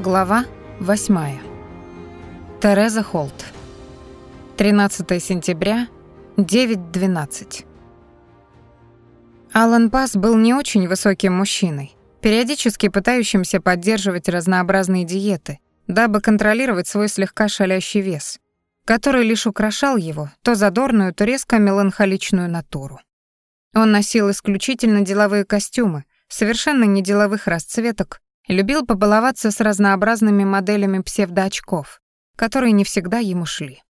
Глава 8. Тереза Холт. 13 сентября, 9.12. Алан Пас был не очень высоким мужчиной, периодически пытающимся поддерживать разнообразные диеты, дабы контролировать свой слегка шалящий вес, который лишь украшал его то задорную, то резко меланхоличную натуру. Он носил исключительно деловые костюмы, совершенно неделовых расцветок, любил побаловаться с разнообразными моделями псевдоочков, которые не всегда ему шли.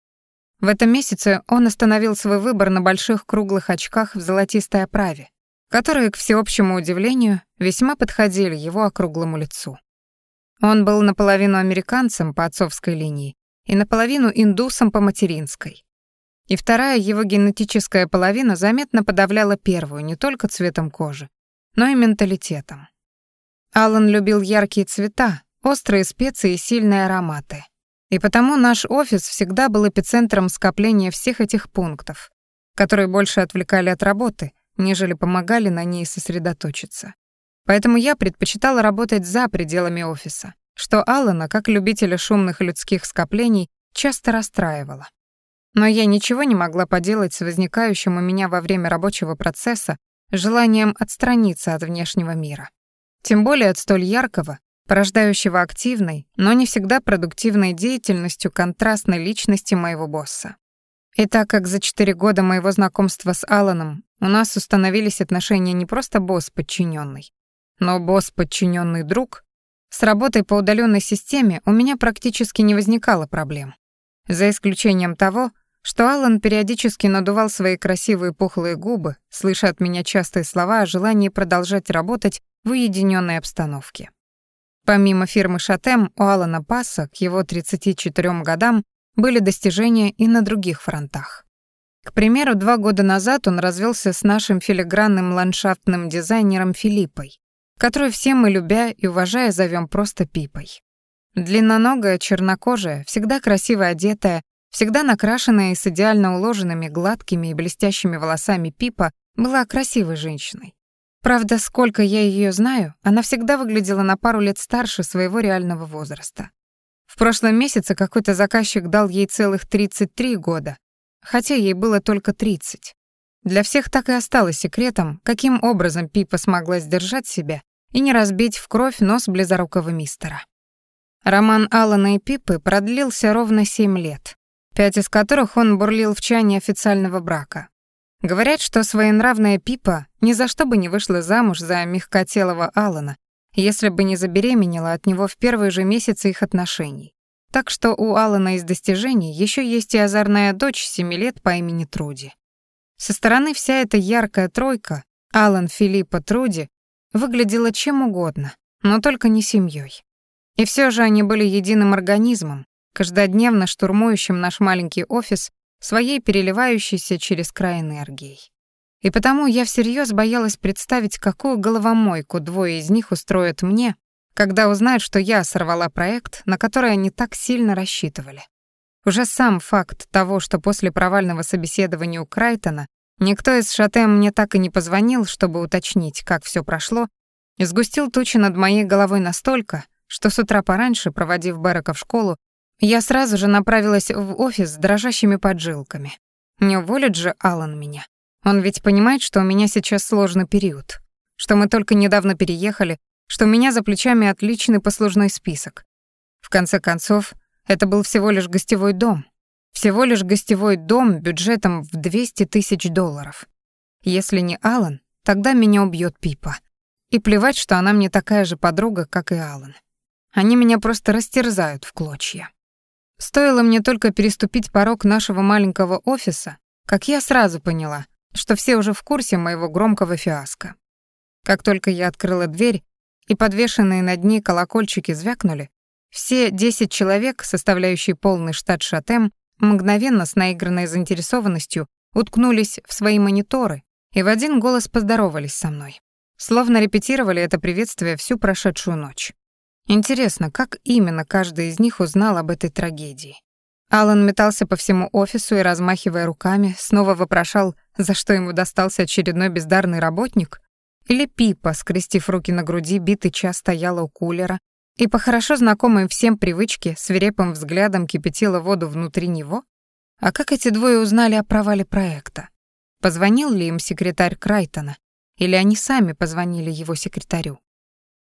В этом месяце он остановил свой выбор на больших круглых очках в золотистой оправе, которые, к всеобщему удивлению, весьма подходили его округлому лицу. Он был наполовину американцем по отцовской линии и наполовину индусом по материнской. И вторая его генетическая половина заметно подавляла первую не только цветом кожи, но и менталитетом. Алан любил яркие цвета, острые специи и сильные ароматы. И потому наш офис всегда был эпицентром скопления всех этих пунктов, которые больше отвлекали от работы, нежели помогали на ней сосредоточиться. Поэтому я предпочитала работать за пределами офиса, что Алана, как любителя шумных людских скоплений, часто расстраивало. Но я ничего не могла поделать с возникающим у меня во время рабочего процесса желанием отстраниться от внешнего мира. Тем более от столь яркого, порождающего активной, но не всегда продуктивной деятельностью контрастной личности моего босса. И так как за четыре года моего знакомства с Аланом у нас установились отношения не просто босс-подчиненный, но босс-подчиненный друг, с работой по удаленной системе у меня практически не возникало проблем. За исключением того, что Алан периодически надувал свои красивые пухлые губы, слыша от меня частые слова о желании продолжать работать в уединенной обстановке. Помимо фирмы «Шатем», у Алана Пасса к его 34 годам были достижения и на других фронтах. К примеру, два года назад он развелся с нашим филигранным ландшафтным дизайнером Филиппой, которую все мы, любя и уважая, зовем просто Пипой. Длинноногая, чернокожая, всегда красиво одетая, всегда накрашенная и с идеально уложенными гладкими и блестящими волосами Пипа была красивой женщиной. Правда, сколько я ее знаю, она всегда выглядела на пару лет старше своего реального возраста. В прошлом месяце какой-то заказчик дал ей целых 33 года, хотя ей было только 30. Для всех так и осталось секретом, каким образом Пипа смогла сдержать себя и не разбить в кровь нос близорукого мистера. Роман Алана и Пипы продлился ровно 7 лет, пять из которых он бурлил в чане официального брака. Говорят, что своенравная Пипа ни за что бы не вышла замуж за мягкотелого Алана, если бы не забеременела от него в первые же месяцы их отношений. Так что у Алана из достижений еще есть и озорная дочь семи лет по имени Труди. Со стороны вся эта яркая тройка, Алан, Филиппа, Труди, выглядела чем угодно, но только не семьей. И все же они были единым организмом, каждодневно штурмующим наш маленький офис своей переливающейся через край энергией. И потому я всерьез боялась представить, какую головомойку двое из них устроят мне, когда узнают, что я сорвала проект, на который они так сильно рассчитывали. Уже сам факт того, что после провального собеседования у Крайтона никто из Шатем мне так и не позвонил, чтобы уточнить, как все прошло, сгустил тучи над моей головой настолько, что с утра пораньше, проводив Берека в школу, я сразу же направилась в офис с дрожащими поджилками. Не уволит же Алан меня. Он ведь понимает, что у меня сейчас сложный период, что мы только недавно переехали, что у меня за плечами отличный послужной список. В конце концов, это был всего лишь гостевой дом. Всего лишь гостевой дом бюджетом в 200 тысяч долларов. Если не Алан, тогда меня убьет Пипа. И плевать, что она мне такая же подруга, как и Алан. Они меня просто растерзают в клочья. Стоило мне только переступить порог нашего маленького офиса, как я сразу поняла, что все уже в курсе моего громкого фиаско. Как только я открыла дверь, и подвешенные над ней колокольчики звякнули, все десять человек, составляющие полный штат Шатем, мгновенно с наигранной заинтересованностью уткнулись в свои мониторы и в один голос поздоровались со мной. Словно репетировали это приветствие всю прошедшую ночь. Интересно, как именно каждый из них узнал об этой трагедии? Алан метался по всему офису и, размахивая руками, снова вопрошал, за что ему достался очередной бездарный работник? Или Пипа, скрестив руки на груди, битый час стояла у кулера и по хорошо знакомой всем привычке свирепым взглядом кипятила воду внутри него? А как эти двое узнали о провале проекта? Позвонил ли им секретарь Крайтона, или они сами позвонили его секретарю?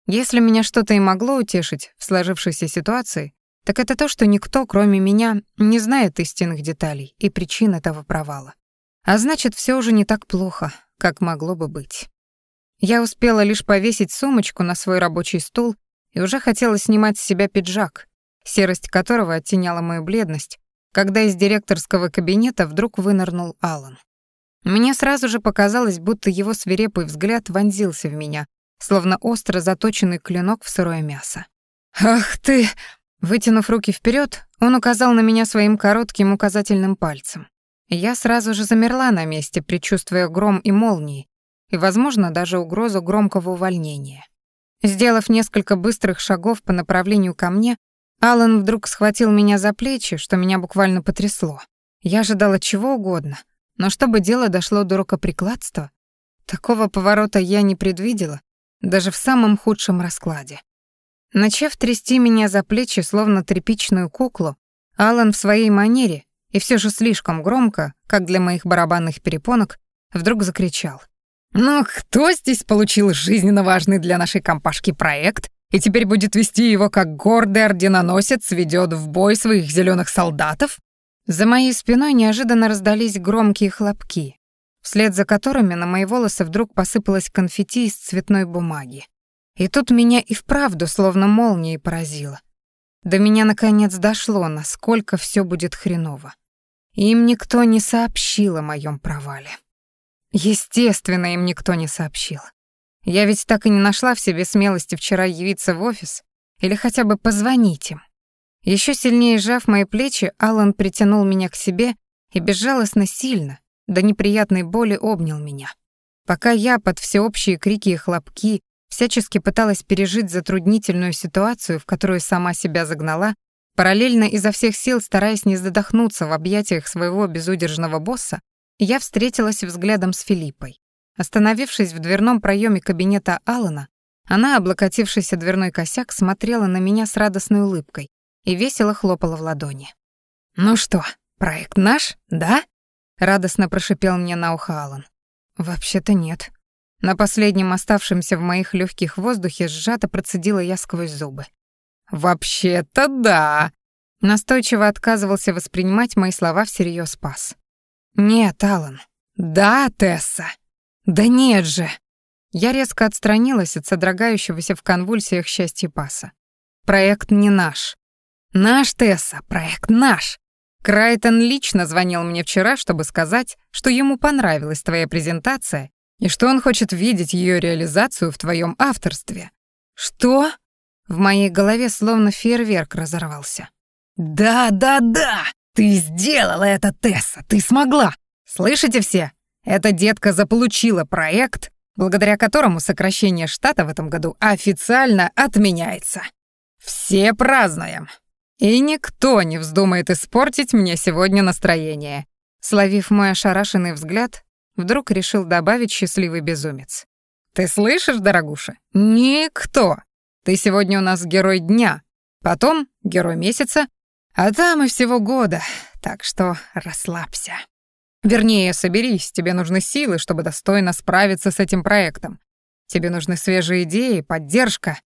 Если меня что-то и могло утешить в сложившейся ситуации, так это то, что никто, кроме меня, не знает истинных деталей и причин этого провала. А значит, все уже не так плохо, как могло бы быть. Я успела лишь повесить сумочку на свой рабочий стул и уже хотела снимать с себя пиджак, серость которого оттеняла мою бледность, когда из директорского кабинета вдруг вынырнул Алан. Мне сразу же показалось, будто его свирепый взгляд вонзился в меня, словно остро заточенный клинок в сырое мясо. «Ах ты!» Вытянув руки вперед, он указал на меня своим коротким указательным пальцем. Я сразу же замерла на месте, предчувствуя гром и молнии, и, возможно, даже угрозу громкого увольнения. Сделав несколько быстрых шагов по направлению ко мне, Алан вдруг схватил меня за плечи, что меня буквально потрясло. Я ожидала чего угодно, но чтобы дело дошло до рукоприкладства, такого поворота я не предвидела, даже в самом худшем раскладе. Начав трясти меня за плечи, словно тряпичную куклу, Алан в своей манере, и все же слишком громко, как для моих барабанных перепонок, вдруг закричал. «Ну, кто здесь получил жизненно важный для нашей компашки проект и теперь будет вести его, как гордый орденоносец ведет в бой своих зеленых солдатов?» За моей спиной неожиданно раздались громкие хлопки, вслед за которыми на мои волосы вдруг посыпалось конфетти из цветной бумаги. И тут меня и вправду словно молнией поразило. До меня наконец дошло, насколько все будет хреново. Им никто не сообщил о моем провале. Естественно, им никто не сообщил. Я ведь так и не нашла в себе смелости вчера явиться в офис или хотя бы позвонить им. Еще сильнее сжав мои плечи, Алан притянул меня к себе и безжалостно сильно, до неприятной боли обнял меня. Пока я под всеобщие крики и хлопки всячески пыталась пережить затруднительную ситуацию, в которую сама себя загнала, параллельно изо всех сил стараясь не задохнуться в объятиях своего безудержного босса, я встретилась взглядом с Филиппой. Остановившись в дверном проеме кабинета Алана, она, облокотившись о дверной косяк, смотрела на меня с радостной улыбкой и весело хлопала в ладони. «Ну что, проект наш, да?» — радостно прошипел мне на ухо Алан. «Вообще-то нет», на последнем оставшемся в моих легких воздухе сжато процедила я сквозь зубы. «Вообще-то да!» Настойчиво отказывался воспринимать мои слова всерьез пас. «Нет, Алан. Да, Тесса. Да нет же!» Я резко отстранилась от содрогающегося в конвульсиях счастья паса. «Проект не наш. Наш, Тесса, проект наш. Крайтон лично звонил мне вчера, чтобы сказать, что ему понравилась твоя презентация и что он хочет видеть ее реализацию в твоем авторстве. Что? В моей голове словно фейерверк разорвался. Да, да, да! Ты сделала это, Тесса, ты смогла. Слышите все? Эта детка заполучила проект, благодаря которому сокращение штата в этом году официально отменяется. Все празднуем. И никто не вздумает испортить мне сегодня настроение. Словив мой ошарашенный взгляд, Вдруг решил добавить счастливый безумец. «Ты слышишь, дорогуша? Никто! Ты сегодня у нас герой дня, потом герой месяца, а там и всего года, так что расслабься. Вернее, соберись, тебе нужны силы, чтобы достойно справиться с этим проектом. Тебе нужны свежие идеи, поддержка.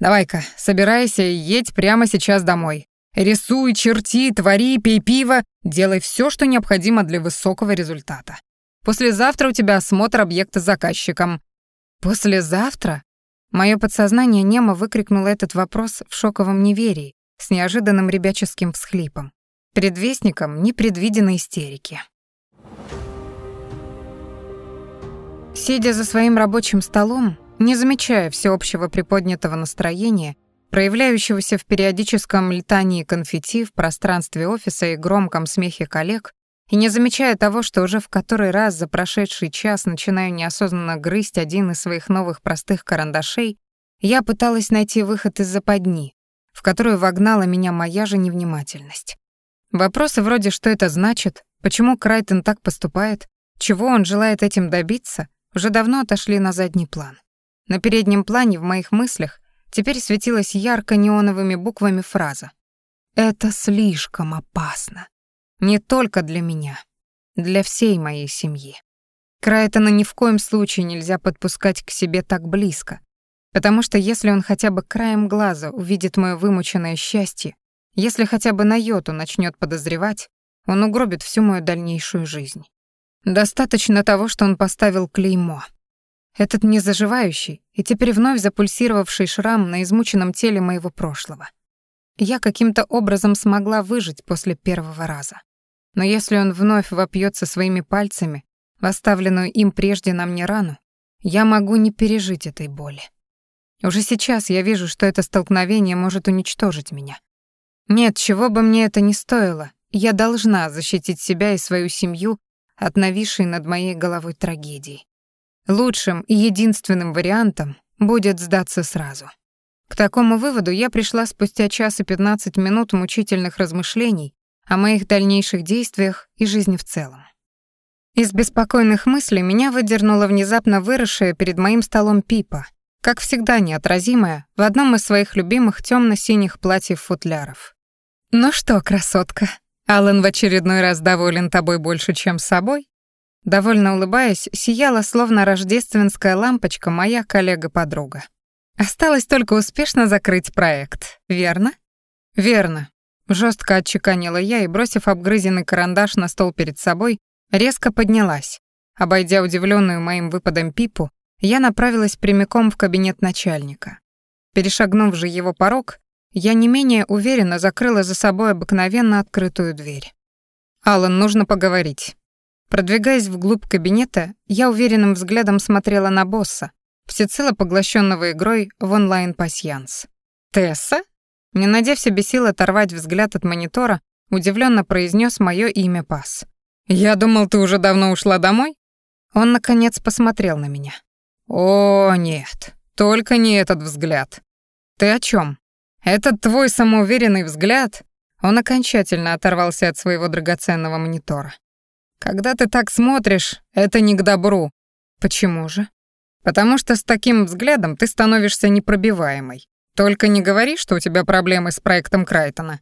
Давай-ка, собирайся и едь прямо сейчас домой. Рисуй, черти, твори, пей пиво, делай все, что необходимо для высокого результата. Послезавтра у тебя осмотр объекта заказчиком». «Послезавтра?» Мое подсознание немо выкрикнуло этот вопрос в шоковом неверии, с неожиданным ребяческим всхлипом, предвестником непредвиденной истерики. Сидя за своим рабочим столом, не замечая всеобщего приподнятого настроения, проявляющегося в периодическом летании конфетти в пространстве офиса и громком смехе коллег, и не замечая того, что уже в который раз за прошедший час начинаю неосознанно грызть один из своих новых простых карандашей, я пыталась найти выход из западни, в которую вогнала меня моя же невнимательность. Вопросы вроде «что это значит?», «почему Крайтон так поступает?», «чего он желает этим добиться?», уже давно отошли на задний план. На переднем плане в моих мыслях теперь светилась ярко-неоновыми буквами фраза. «Это слишком опасно. Не только для меня, для всей моей семьи. Крайтона ни в коем случае нельзя подпускать к себе так близко, потому что если он хотя бы краем глаза увидит мое вымученное счастье, если хотя бы на йоту начнет подозревать, он угробит всю мою дальнейшую жизнь. Достаточно того, что он поставил клеймо. Этот незаживающий и теперь вновь запульсировавший шрам на измученном теле моего прошлого. Я каким-то образом смогла выжить после первого раза. Но если он вновь вопьется своими пальцами в оставленную им прежде на мне рану, я могу не пережить этой боли. Уже сейчас я вижу, что это столкновение может уничтожить меня. Нет, чего бы мне это ни стоило, я должна защитить себя и свою семью от нависшей над моей головой трагедии. Лучшим и единственным вариантом будет сдаться сразу. К такому выводу я пришла спустя час и 15 минут мучительных размышлений о моих дальнейших действиях и жизни в целом. Из беспокойных мыслей меня выдернула внезапно выросшая перед моим столом Пипа, как всегда неотразимая, в одном из своих любимых темно синих платьев-футляров. «Ну что, красотка, Аллен в очередной раз доволен тобой больше, чем собой?» Довольно улыбаясь, сияла словно рождественская лампочка моя коллега-подруга. Осталось только успешно закрыть проект, верно? Верно. Жестко отчеканила я и, бросив обгрызенный карандаш на стол перед собой, резко поднялась. Обойдя удивленную моим выпадом Пипу, я направилась прямиком в кабинет начальника. Перешагнув же его порог, я не менее уверенно закрыла за собой обыкновенно открытую дверь. «Аллан, нужно поговорить». Продвигаясь вглубь кабинета, я уверенным взглядом смотрела на босса, всецело поглощенного игрой в онлайн-пасьянс. «Тесса?» Не найдя себе сил оторвать взгляд от монитора, удивленно произнес мое имя пас. «Я думал, ты уже давно ушла домой?» Он, наконец, посмотрел на меня. «О, нет, только не этот взгляд. Ты о чем? Этот твой самоуверенный взгляд...» Он окончательно оторвался от своего драгоценного монитора. «Когда ты так смотришь, это не к добру». «Почему же?» Потому что с таким взглядом ты становишься непробиваемой. Только не говори, что у тебя проблемы с проектом Крайтона.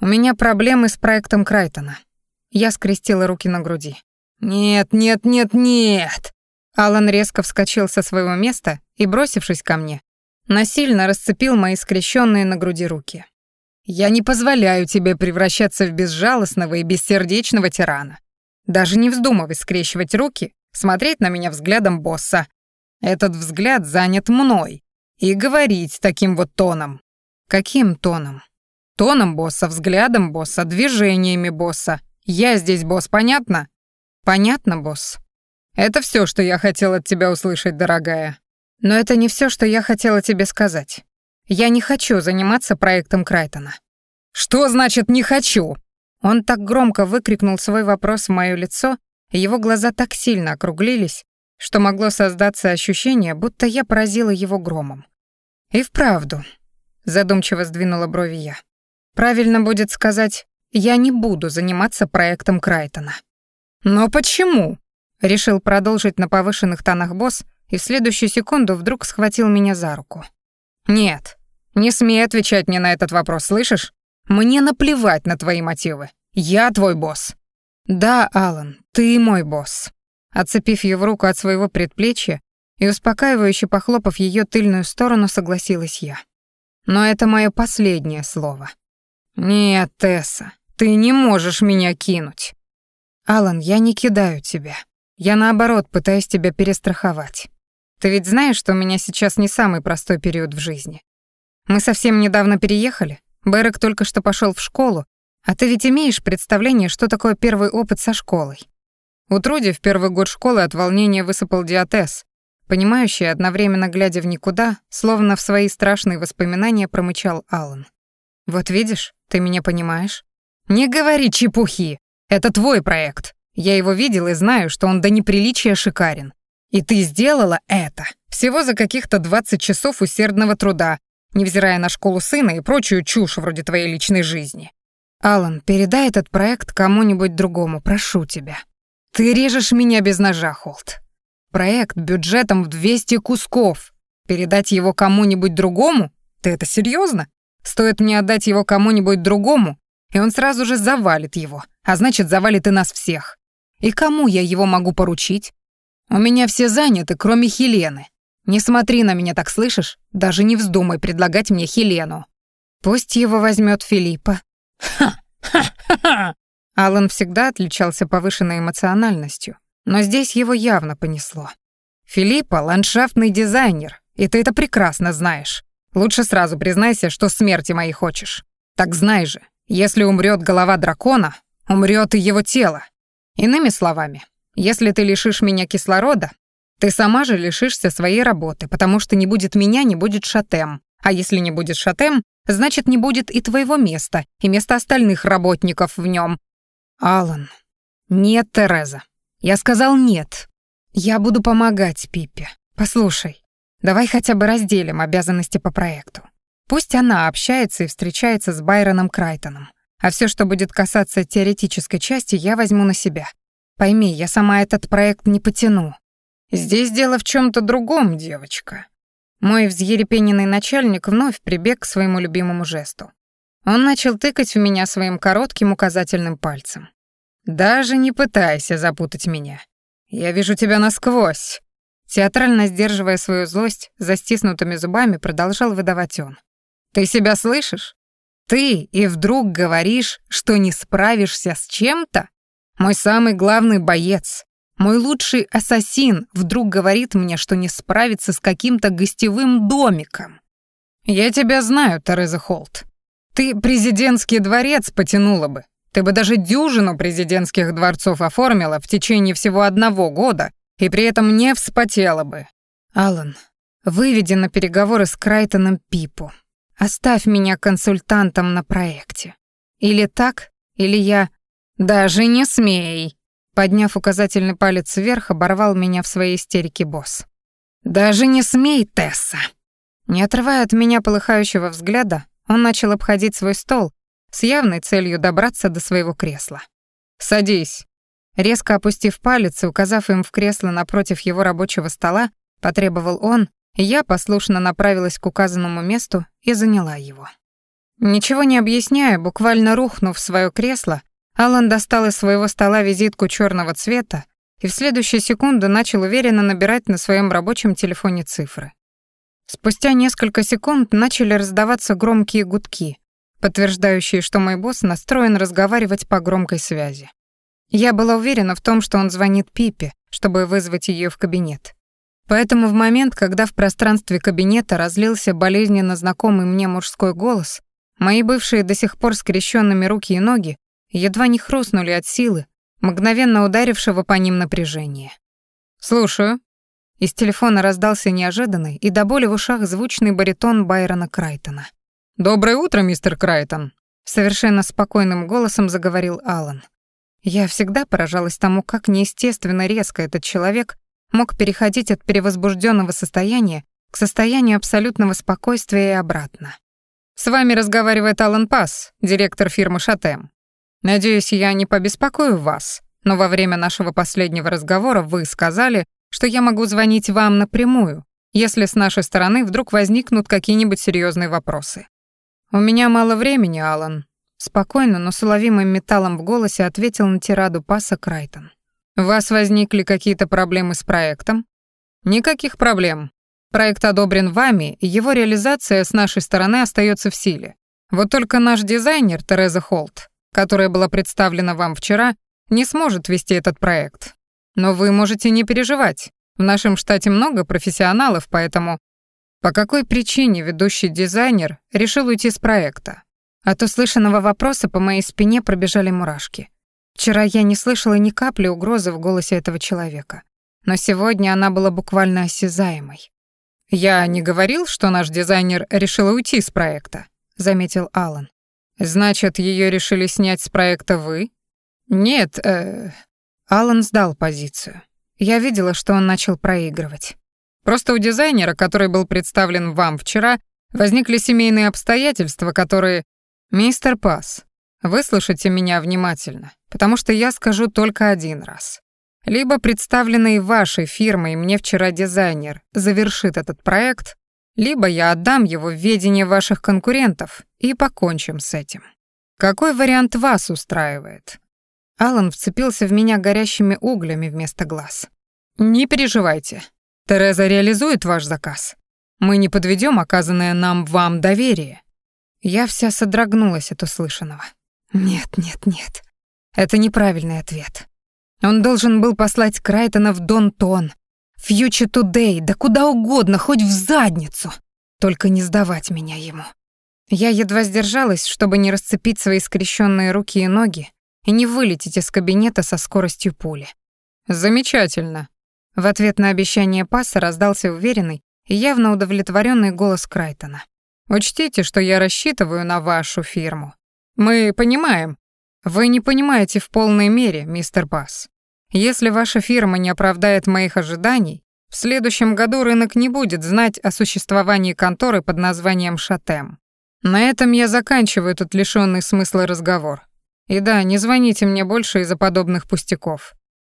У меня проблемы с проектом Крайтона. Я скрестила руки на груди. Нет, нет, нет, нет. Алан резко вскочил со своего места и, бросившись ко мне, насильно расцепил мои скрещенные на груди руки. Я не позволяю тебе превращаться в безжалостного и бессердечного тирана. Даже не вздумывай скрещивать руки, смотреть на меня взглядом босса, этот взгляд занят мной. И говорить таким вот тоном. Каким тоном? Тоном босса, взглядом босса, движениями босса. Я здесь босс, понятно? Понятно, босс. Это все, что я хотел от тебя услышать, дорогая. Но это не все, что я хотела тебе сказать. Я не хочу заниматься проектом Крайтона. Что значит «не хочу»? Он так громко выкрикнул свой вопрос в моё лицо, и его глаза так сильно округлились, что могло создаться ощущение, будто я поразила его громом. «И вправду», — задумчиво сдвинула брови я. «Правильно будет сказать, я не буду заниматься проектом Крайтона». «Но почему?» — решил продолжить на повышенных тонах босс и в следующую секунду вдруг схватил меня за руку. «Нет, не смей отвечать мне на этот вопрос, слышишь? Мне наплевать на твои мотивы. Я твой босс». «Да, Алан, ты мой босс», Отцепив его руку от своего предплечья и успокаивающе похлопав ее тыльную сторону, согласилась я. Но это мое последнее слово. «Нет, Тесса, ты не можешь меня кинуть». «Алан, я не кидаю тебя. Я, наоборот, пытаюсь тебя перестраховать. Ты ведь знаешь, что у меня сейчас не самый простой период в жизни. Мы совсем недавно переехали, Берек только что пошел в школу, а ты ведь имеешь представление, что такое первый опыт со школой. У Труди в первый год школы от волнения высыпал диатез, понимающий, одновременно глядя в никуда, словно в свои страшные воспоминания промычал Аллан. «Вот видишь, ты меня понимаешь?» «Не говори чепухи! Это твой проект. Я его видел и знаю, что он до неприличия шикарен. И ты сделала это всего за каких-то 20 часов усердного труда, невзирая на школу сына и прочую чушь вроде твоей личной жизни. Алан, передай этот проект кому-нибудь другому, прошу тебя. Ты режешь меня без ножа, Холт. Проект бюджетом в 200 кусков. Передать его кому-нибудь другому? Ты это серьезно? Стоит мне отдать его кому-нибудь другому, и он сразу же завалит его, а значит, завалит и нас всех. И кому я его могу поручить? У меня все заняты, кроме Хелены. Не смотри на меня так, слышишь? Даже не вздумай предлагать мне Хелену. Пусть его возьмет Филиппа. Ха, ха, ха, ха. Алан всегда отличался повышенной эмоциональностью, но здесь его явно понесло. Филиппа — ландшафтный дизайнер, и ты это прекрасно знаешь. Лучше сразу признайся, что смерти моей хочешь. Так знай же, если умрет голова дракона, умрет и его тело. Иными словами, если ты лишишь меня кислорода, ты сама же лишишься своей работы, потому что не будет меня, не будет шатем. А если не будет шатем, значит, не будет и твоего места, и места остальных работников в нем. Алан. Нет, Тереза. Я сказал нет. Я буду помогать Пиппе. Послушай, давай хотя бы разделим обязанности по проекту. Пусть она общается и встречается с Байроном Крайтоном, а все, что будет касаться теоретической части, я возьму на себя. Пойми, я сама этот проект не потяну. Здесь дело в чем то другом, девочка. Мой взъерепененный начальник вновь прибег к своему любимому жесту. Он начал тыкать в меня своим коротким указательным пальцем. «Даже не пытайся запутать меня. Я вижу тебя насквозь». Театрально сдерживая свою злость, за стиснутыми зубами продолжал выдавать он. «Ты себя слышишь? Ты и вдруг говоришь, что не справишься с чем-то? Мой самый главный боец, мой лучший ассасин вдруг говорит мне, что не справится с каким-то гостевым домиком. Я тебя знаю, Тереза Холт. Ты президентский дворец потянула бы. Ты бы даже дюжину президентских дворцов оформила в течение всего одного года и при этом не вспотела бы. Алан, выведи на переговоры с Крайтоном Пипу. Оставь меня консультантом на проекте. Или так, или я... Даже не смей, Подняв указательный палец вверх, оборвал меня в своей истерике босс. «Даже не смей, Тесса!» Не отрывая от меня полыхающего взгляда, он начал обходить свой стол с явной целью добраться до своего кресла. «Садись!» Резко опустив палец и указав им в кресло напротив его рабочего стола, потребовал он, я послушно направилась к указанному месту и заняла его. Ничего не объясняя, буквально рухнув в свое кресло, Алан достал из своего стола визитку черного цвета и в следующую секунду начал уверенно набирать на своем рабочем телефоне цифры. Спустя несколько секунд начали раздаваться громкие гудки, подтверждающие, что мой босс настроен разговаривать по громкой связи. Я была уверена в том, что он звонит Пипе, чтобы вызвать ее в кабинет. Поэтому в момент, когда в пространстве кабинета разлился болезненно знакомый мне мужской голос, мои бывшие до сих пор скрещенными руки и ноги едва не хрустнули от силы, мгновенно ударившего по ним напряжения. «Слушаю». Из телефона раздался неожиданный и до боли в ушах звучный баритон Байрона Крайтона. «Доброе утро, мистер Крайтон», — совершенно спокойным голосом заговорил Алан. Я всегда поражалась тому, как неестественно резко этот человек мог переходить от перевозбужденного состояния к состоянию абсолютного спокойствия и обратно. «С вами разговаривает Алан Пасс, директор фирмы «Шатем». Надеюсь, я не побеспокою вас, но во время нашего последнего разговора вы сказали, что я могу звонить вам напрямую, если с нашей стороны вдруг возникнут какие-нибудь серьезные вопросы. У меня мало времени, Алан. Спокойно, но с уловимым металлом в голосе ответил на тираду паса Крайтон. У вас возникли какие-то проблемы с проектом? Никаких проблем. Проект одобрен вами, и его реализация с нашей стороны остается в силе. Вот только наш дизайнер Тереза Холт которая была представлена вам вчера, не сможет вести этот проект. Но вы можете не переживать. В нашем штате много профессионалов, поэтому... По какой причине ведущий дизайнер решил уйти с проекта? От услышанного вопроса по моей спине пробежали мурашки. Вчера я не слышала ни капли угрозы в голосе этого человека. Но сегодня она была буквально осязаемой. «Я не говорил, что наш дизайнер решил уйти с проекта», — заметил Алан. Значит, ее решили снять с проекта вы? Нет, э... Алан сдал позицию. Я видела, что он начал проигрывать. Просто у дизайнера, который был представлен вам вчера, возникли семейные обстоятельства, которые... Мистер Пас, выслушайте меня внимательно, потому что я скажу только один раз. Либо представленный вашей фирмой мне вчера дизайнер завершит этот проект, либо я отдам его в ведение ваших конкурентов и покончим с этим. Какой вариант вас устраивает? Алан вцепился в меня горящими углями вместо глаз. Не переживайте. Тереза реализует ваш заказ. Мы не подведем оказанное нам вам доверие. Я вся содрогнулась от услышанного. Нет, нет, нет. Это неправильный ответ. Он должен был послать Крайтона в Дон-Тон, Фьючи Тудей, да куда угодно, хоть в задницу. Только не сдавать меня ему. Я едва сдержалась, чтобы не расцепить свои скрещенные руки и ноги и не вылететь из кабинета со скоростью пули. «Замечательно». В ответ на обещание паса раздался уверенный и явно удовлетворенный голос Крайтона. «Учтите, что я рассчитываю на вашу фирму. Мы понимаем. Вы не понимаете в полной мере, мистер Пас. Если ваша фирма не оправдает моих ожиданий, в следующем году рынок не будет знать о существовании конторы под названием «Шатем». На этом я заканчиваю этот лишённый смысла разговор. И да, не звоните мне больше из-за подобных пустяков.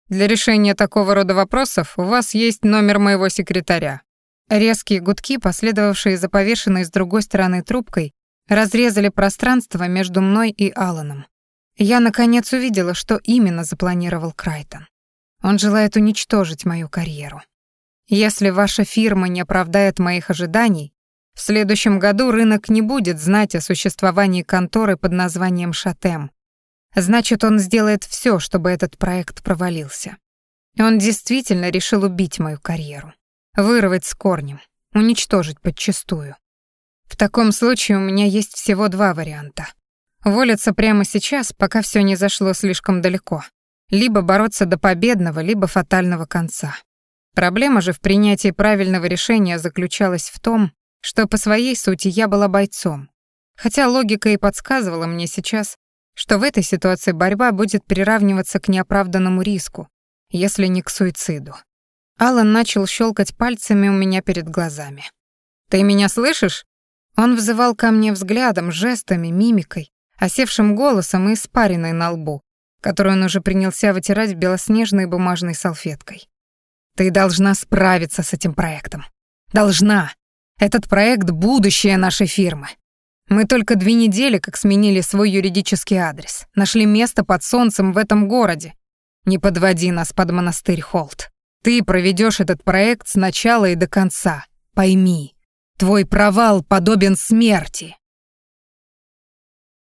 Для решения такого рода вопросов у вас есть номер моего секретаря. Резкие гудки, последовавшие за повешенной с другой стороны трубкой, разрезали пространство между мной и Аланом. Я, наконец, увидела, что именно запланировал Крайтон. Он желает уничтожить мою карьеру. Если ваша фирма не оправдает моих ожиданий, в следующем году рынок не будет знать о существовании конторы под названием «Шатем». Значит, он сделает все, чтобы этот проект провалился. Он действительно решил убить мою карьеру. Вырвать с корнем, уничтожить подчистую. В таком случае у меня есть всего два варианта. Уволиться прямо сейчас, пока все не зашло слишком далеко. Либо бороться до победного, либо фатального конца. Проблема же в принятии правильного решения заключалась в том, что по своей сути я была бойцом. Хотя логика и подсказывала мне сейчас, что в этой ситуации борьба будет приравниваться к неоправданному риску, если не к суициду. Алан начал щелкать пальцами у меня перед глазами. «Ты меня слышишь?» Он взывал ко мне взглядом, жестами, мимикой, осевшим голосом и испариной на лбу, которую он уже принялся вытирать белоснежной бумажной салфеткой. «Ты должна справиться с этим проектом. Должна. Этот проект — будущее нашей фирмы. Мы только две недели как сменили свой юридический адрес, нашли место под солнцем в этом городе. Не подводи нас под монастырь Холт. Ты проведешь этот проект с начала и до конца. Пойми, твой провал подобен смерти.